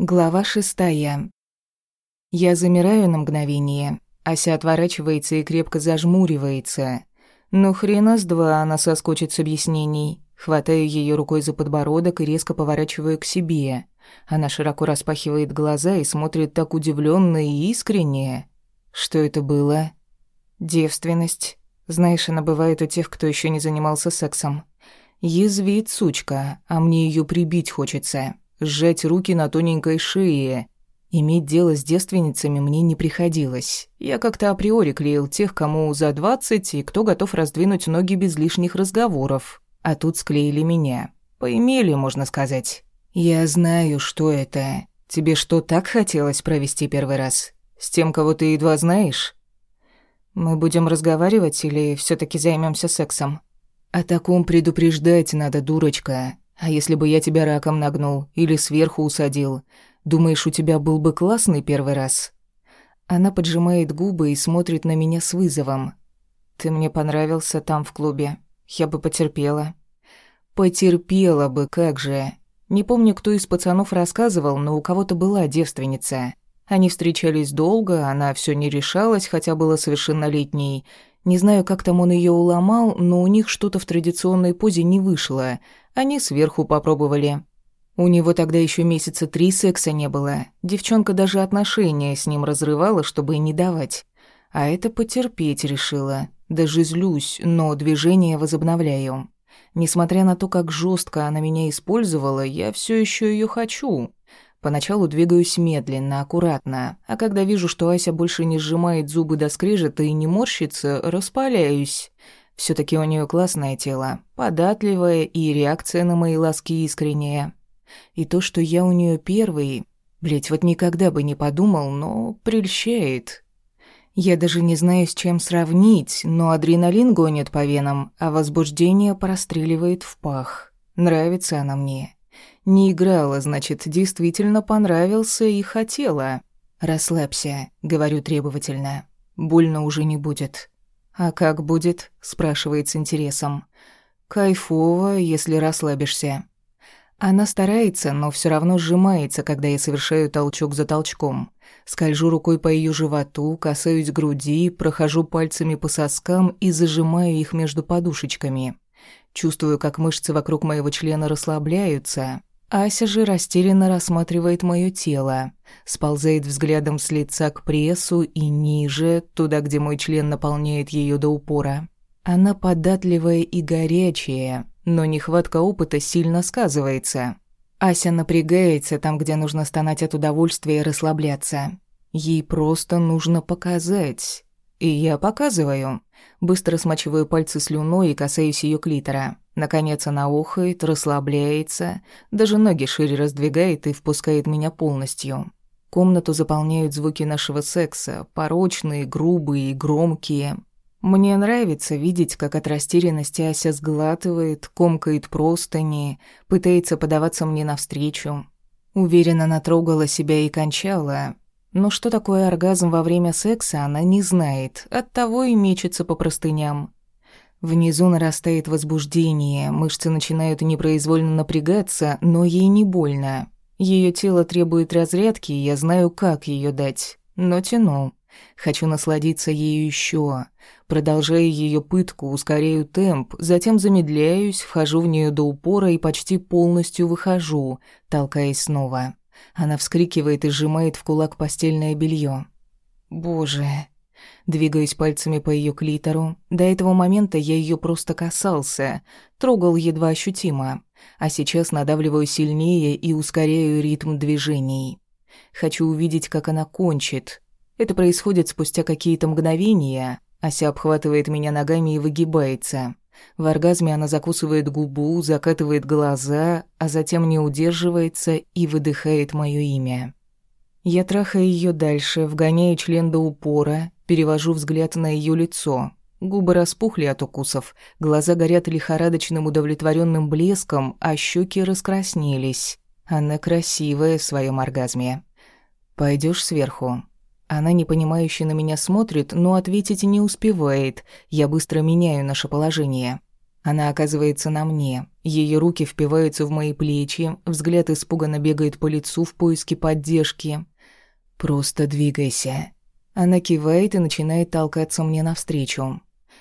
Глава шестая. Я замираю на мгновение. Ася отворачивается и крепко зажмуривается. Ну хрена с два она соскочит с объяснений. Хватаю ее рукой за подбородок и резко поворачиваю к себе. Она широко распахивает глаза и смотрит так удивленно и искренне. Что это было? Девственность. Знаешь, она бывает у тех, кто еще не занимался сексом. Язвит сучка, а мне ее прибить хочется сжать руки на тоненькой шее. Иметь дело с девственницами мне не приходилось. Я как-то априори клеил тех, кому за двадцать и кто готов раздвинуть ноги без лишних разговоров. А тут склеили меня. Поимели, можно сказать. Я знаю, что это. Тебе что, так хотелось провести первый раз? С тем, кого ты едва знаешь? Мы будем разговаривать или все таки займемся сексом? О таком предупреждать надо, дурочка. А если бы я тебя раком нагнул или сверху усадил, думаешь, у тебя был бы классный первый раз? Она поджимает губы и смотрит на меня с вызовом. Ты мне понравился там в клубе. Я бы потерпела. Потерпела бы, как же. Не помню, кто из пацанов рассказывал, но у кого-то была девственница. Они встречались долго, она все не решалась, хотя была совершеннолетней. Не знаю, как там он ее уломал, но у них что-то в традиционной позе не вышло. Они сверху попробовали. У него тогда еще месяца три секса не было. Девчонка даже отношения с ним разрывала, чтобы не давать. А это потерпеть решила. Даже злюсь, но движение возобновляю. Несмотря на то, как жестко она меня использовала, я все еще ее хочу. Поначалу двигаюсь медленно, аккуратно, а когда вижу, что Ася больше не сжимает зубы до скрежета и не морщится, распаляюсь все таки у нее классное тело, податливое и реакция на мои ласки искренняя. И то, что я у нее первый, блять, вот никогда бы не подумал, но прельщает. Я даже не знаю, с чем сравнить, но адреналин гонит по венам, а возбуждение простреливает в пах. Нравится она мне. Не играла, значит, действительно понравился и хотела. «Расслабься», — говорю требовательно. «Больно уже не будет». «А как будет?» – спрашивает с интересом. «Кайфово, если расслабишься». Она старается, но все равно сжимается, когда я совершаю толчок за толчком. Скольжу рукой по ее животу, касаюсь груди, прохожу пальцами по соскам и зажимаю их между подушечками. Чувствую, как мышцы вокруг моего члена расслабляются. Ася же растерянно рассматривает мое тело, сползает взглядом с лица к прессу и ниже, туда, где мой член наполняет ее до упора. Она податливая и горячая, но нехватка опыта сильно сказывается. Ася напрягается там, где нужно стонать от удовольствия и расслабляться. Ей просто нужно показать. И я показываю. Быстро смачиваю пальцы слюной и касаюсь ее клитора. Наконец она охает, расслабляется, даже ноги шире раздвигает и впускает меня полностью. Комнату заполняют звуки нашего секса, порочные, грубые и громкие. Мне нравится видеть, как от растерянности Ася сглатывает, комкает простыни, пытается подаваться мне навстречу. Уверенно натрогала себя и кончала. Но что такое оргазм во время секса, она не знает, оттого и мечется по простыням. Внизу нарастает возбуждение, мышцы начинают непроизвольно напрягаться, но ей не больно. Ее тело требует разрядки, и я знаю, как ее дать. Но тяну. Хочу насладиться ею еще. Продолжаю ее пытку, ускоряю темп, затем замедляюсь, вхожу в нее до упора и почти полностью выхожу, толкаясь снова. Она вскрикивает и сжимает в кулак постельное белье. «Боже, Двигаюсь пальцами по ее клитору. До этого момента я ее просто касался, трогал едва ощутимо, а сейчас надавливаю сильнее и ускоряю ритм движений. Хочу увидеть, как она кончит. Это происходит спустя какие-то мгновения. Ася обхватывает меня ногами и выгибается. В оргазме она закусывает губу, закатывает глаза, а затем не удерживается и выдыхает мое имя. Я трахаю ее дальше, вгоняю член до упора, перевожу взгляд на ее лицо. Губы распухли от укусов, глаза горят лихорадочным удовлетворенным блеском, а щеки раскраснелись. Она красивая в своем оргазме. Пойдешь сверху?» Она непонимающе на меня смотрит, но ответить не успевает. Я быстро меняю наше положение. Она оказывается на мне. Ее руки впиваются в мои плечи, взгляд испуганно бегает по лицу в поиске поддержки. «Просто двигайся». Она кивает и начинает толкаться мне навстречу.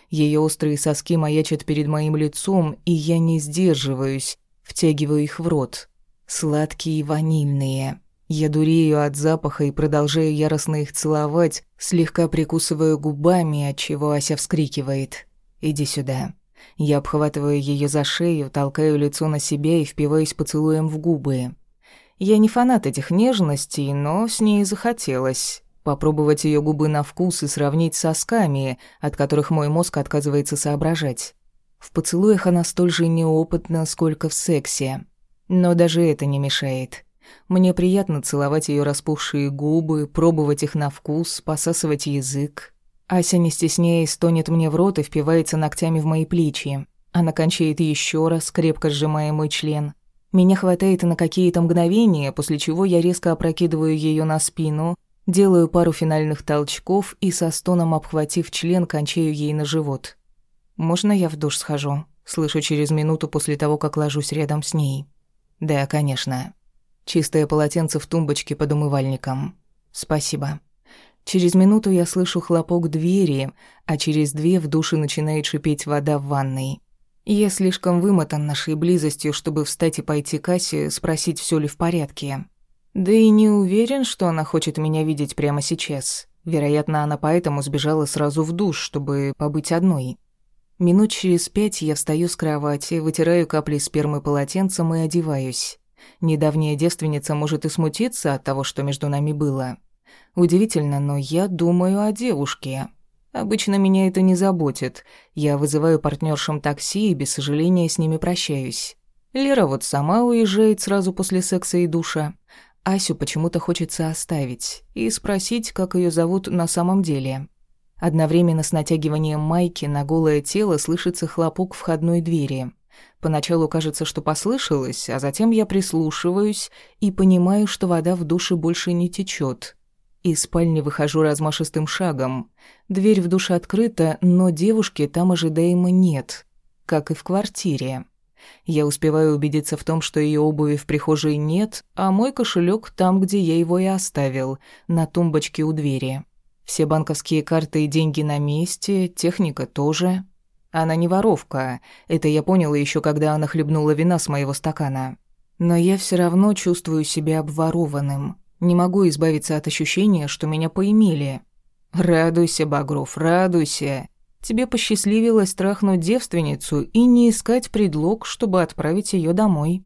Ее острые соски маячат перед моим лицом, и я не сдерживаюсь, втягиваю их в рот. Сладкие ванильные. Я дурею от запаха и продолжаю яростно их целовать, слегка прикусываю губами, от чего Ася вскрикивает. «Иди сюда». Я обхватываю ее за шею, толкаю лицо на себя и впиваюсь поцелуем в губы. Я не фанат этих нежностей, но с ней захотелось. Попробовать ее губы на вкус и сравнить с сосками, от которых мой мозг отказывается соображать. В поцелуях она столь же неопытна, сколько в сексе. Но даже это не мешает. Мне приятно целовать ее распухшие губы, пробовать их на вкус, посасывать язык. Ася, не стесняясь, стонет мне в рот и впивается ногтями в мои плечи. Она кончает еще раз, крепко сжимая мой член. Меня хватает на какие-то мгновения, после чего я резко опрокидываю ее на спину, делаю пару финальных толчков и со стоном обхватив член, кончаю ей на живот. «Можно я в душ схожу?» Слышу через минуту после того, как ложусь рядом с ней. «Да, конечно». Чистое полотенце в тумбочке под умывальником. Спасибо. Через минуту я слышу хлопок двери, а через две в душе начинает шипеть вода в ванной. Я слишком вымотан нашей близостью, чтобы встать и пойти к Асе, спросить, все ли в порядке. Да и не уверен, что она хочет меня видеть прямо сейчас. Вероятно, она поэтому сбежала сразу в душ, чтобы побыть одной. Минут через пять я встаю с кровати, вытираю капли спермы полотенцем и одеваюсь. Недавняя девственница может и смутиться от того, что между нами было. Удивительно, но я думаю о девушке. Обычно меня это не заботит. Я вызываю партнершам такси и без сожаления с ними прощаюсь. Лера вот сама уезжает сразу после секса и душа. Асю почему-то хочется оставить и спросить, как ее зовут на самом деле. Одновременно с натягиванием майки на голое тело слышится хлопок входной двери. Поначалу кажется, что послышалось, а затем я прислушиваюсь и понимаю, что вода в душе больше не течет. Из спальни выхожу размашистым шагом. Дверь в душе открыта, но девушки там ожидаемо нет, как и в квартире. Я успеваю убедиться в том, что ее обуви в прихожей нет, а мой кошелек там, где я его и оставил, на тумбочке у двери. Все банковские карты и деньги на месте, техника тоже. Она не воровка. Это я поняла еще, когда она хлебнула вина с моего стакана. Но я все равно чувствую себя обворованным. Не могу избавиться от ощущения, что меня поимели. Радуйся, Багров, радуйся. Тебе посчастливилось трахнуть девственницу и не искать предлог, чтобы отправить ее домой.